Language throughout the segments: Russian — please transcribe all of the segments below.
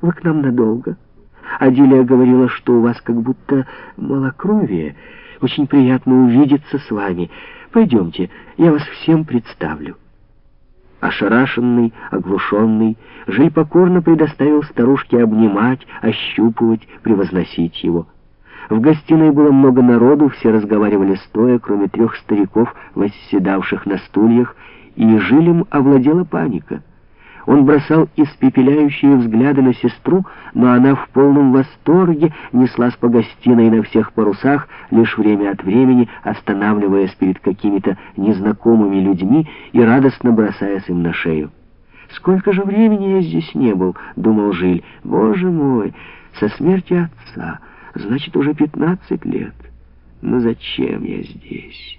Вы к нам надолго. Адилия говорила, что у вас как будто малокровие. Очень приятно увидеться с вами. Пойдемте, я вас всем представлю». Ошарашенный, оглушенный, Жиль покорно предоставил старушке обнимать, ощупывать, превозносить его. В гостиной было много народу, все разговаривали стоя, кроме трех стариков, восседавших на стульях, и Жилем овладела паника. Он бросал испепеляющие взгляды на сестру, но она в полном восторге неслась по гостиной на всех парусах, лишь время от времени останавливаясь перед какими-то незнакомыми людьми и радостно бросаясь им на шею. «Сколько же времени я здесь не был?» — думал Жиль. «Боже мой, со смерти отца, значит, уже пятнадцать лет. Но зачем я здесь?»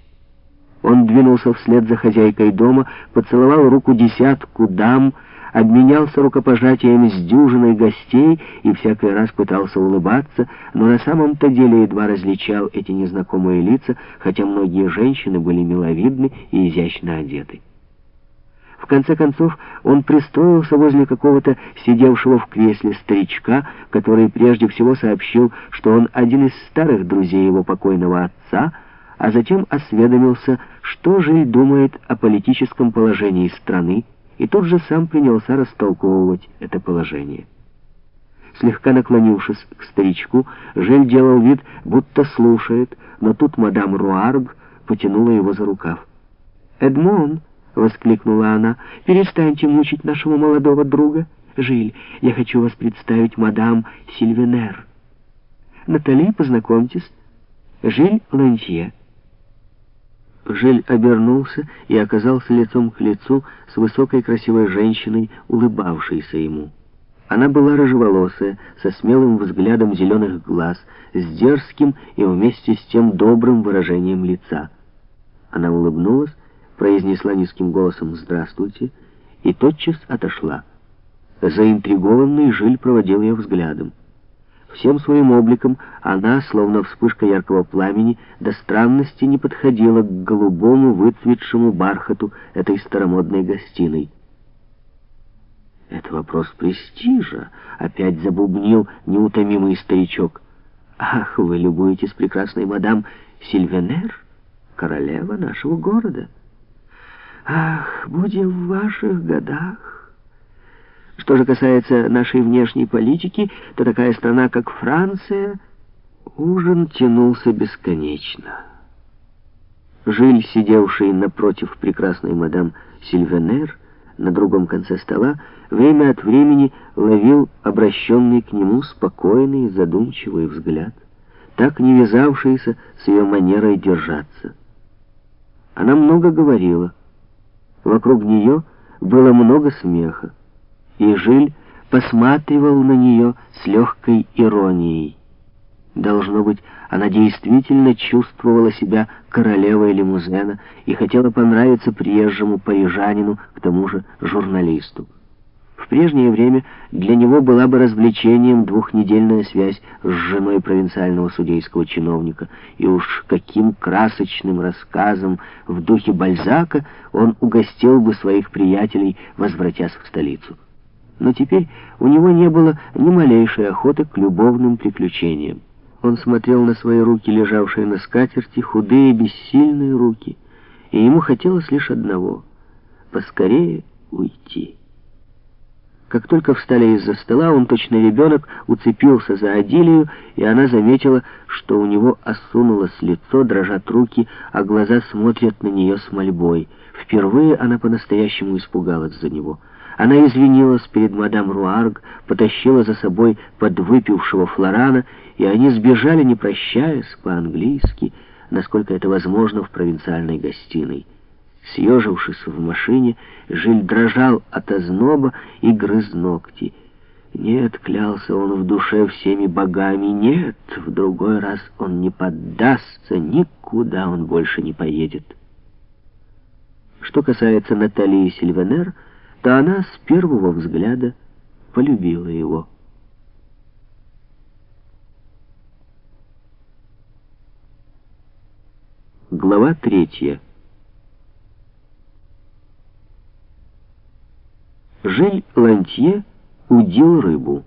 Он двинулся вслед за хозяйкой дома, поцеловал руку десятку дам, обменялся рукопожатиями с дюжиной гостей и всякий раз пытался улыбаться, но на самом-то деле едва различал эти незнакомые лица, хотя многие женщины были миловидны и изящно одеты. В конце концов, он пристроился возле какого-то сидевшего в кресле старичка, который прежде всего сообщил, что он один из старых друзей его покойного отца, а затем осведомился, что Жиль думает о политическом положении страны, и тут же сам принялся растолковывать это положение. Слегка наклонившись к старичку, Жель делал вид, будто слушает, но тут мадам Руарг потянула его за рукав. «Эдмон!» — воскликнула она. «Перестаньте мучить нашего молодого друга. Жиль, я хочу вас представить мадам Сильвенер. Натали, познакомьтесь. Жиль Лантье». Жиль обернулся и оказался лицом к лицу с высокой красивой женщиной, улыбавшейся ему. Она была рыжеволосая, со смелым взглядом зеленых глаз, с дерзким и вместе с тем добрым выражением лица. Она улыбнулась, произнесла низким голосом «Здравствуйте» и тотчас отошла. Заинтригованный Жиль проводил ее взглядом. Всем своим обликом она, словно вспышка яркого пламени, до странности не подходила к голубому выцветшему бархату этой старомодной гостиной. «Это вопрос престижа», — опять забубнил неутомимый старичок. «Ах, вы любуетесь прекрасной мадам Сильвенер, королева нашего города. Ах, будем в ваших годах». Что же касается нашей внешней политики, то такая страна, как Франция, ужин тянулся бесконечно. Жиль, сидевший напротив прекрасной мадам Сильвенер, на другом конце стола, время от времени ловил обращенный к нему спокойный, задумчивый взгляд, так не вязавшийся с ее манерой держаться. Она много говорила. Вокруг нее было много смеха и Жиль посматривал на нее с легкой иронией. Должно быть, она действительно чувствовала себя королевой лимузена и хотела понравиться приезжему парижанину, к тому же журналисту. В прежнее время для него была бы развлечением двухнедельная связь с женой провинциального судейского чиновника, и уж каким красочным рассказом в духе Бальзака он угостил бы своих приятелей, возвратясь в столицу но теперь у него не было ни малейшей охоты к любовным приключениям. Он смотрел на свои руки, лежавшие на скатерти, худые, бессильные руки, и ему хотелось лишь одного — поскорее уйти. Как только встали из-за стола, он, точно ребенок, уцепился за Адилию, и она заметила, что у него осунулось лицо, дрожат руки, а глаза смотрят на нее с мольбой. Впервые она по-настоящему испугалась за него — она извинилась перед мадам Руарг, потащила за собой подвыпившего Флорана, и они сбежали, не прощаясь, по-английски, насколько это возможно в провинциальной гостиной. Съежившись в машине, Жиль дрожал от озноба и грыз ногти. Нет, клялся он в душе всеми богами, нет, в другой раз он не поддастся, никуда он больше не поедет. Что касается Натальи Сильвенер, то она с первого взгляда полюбила его. Глава третья. Жиль Лантье удил рыбу.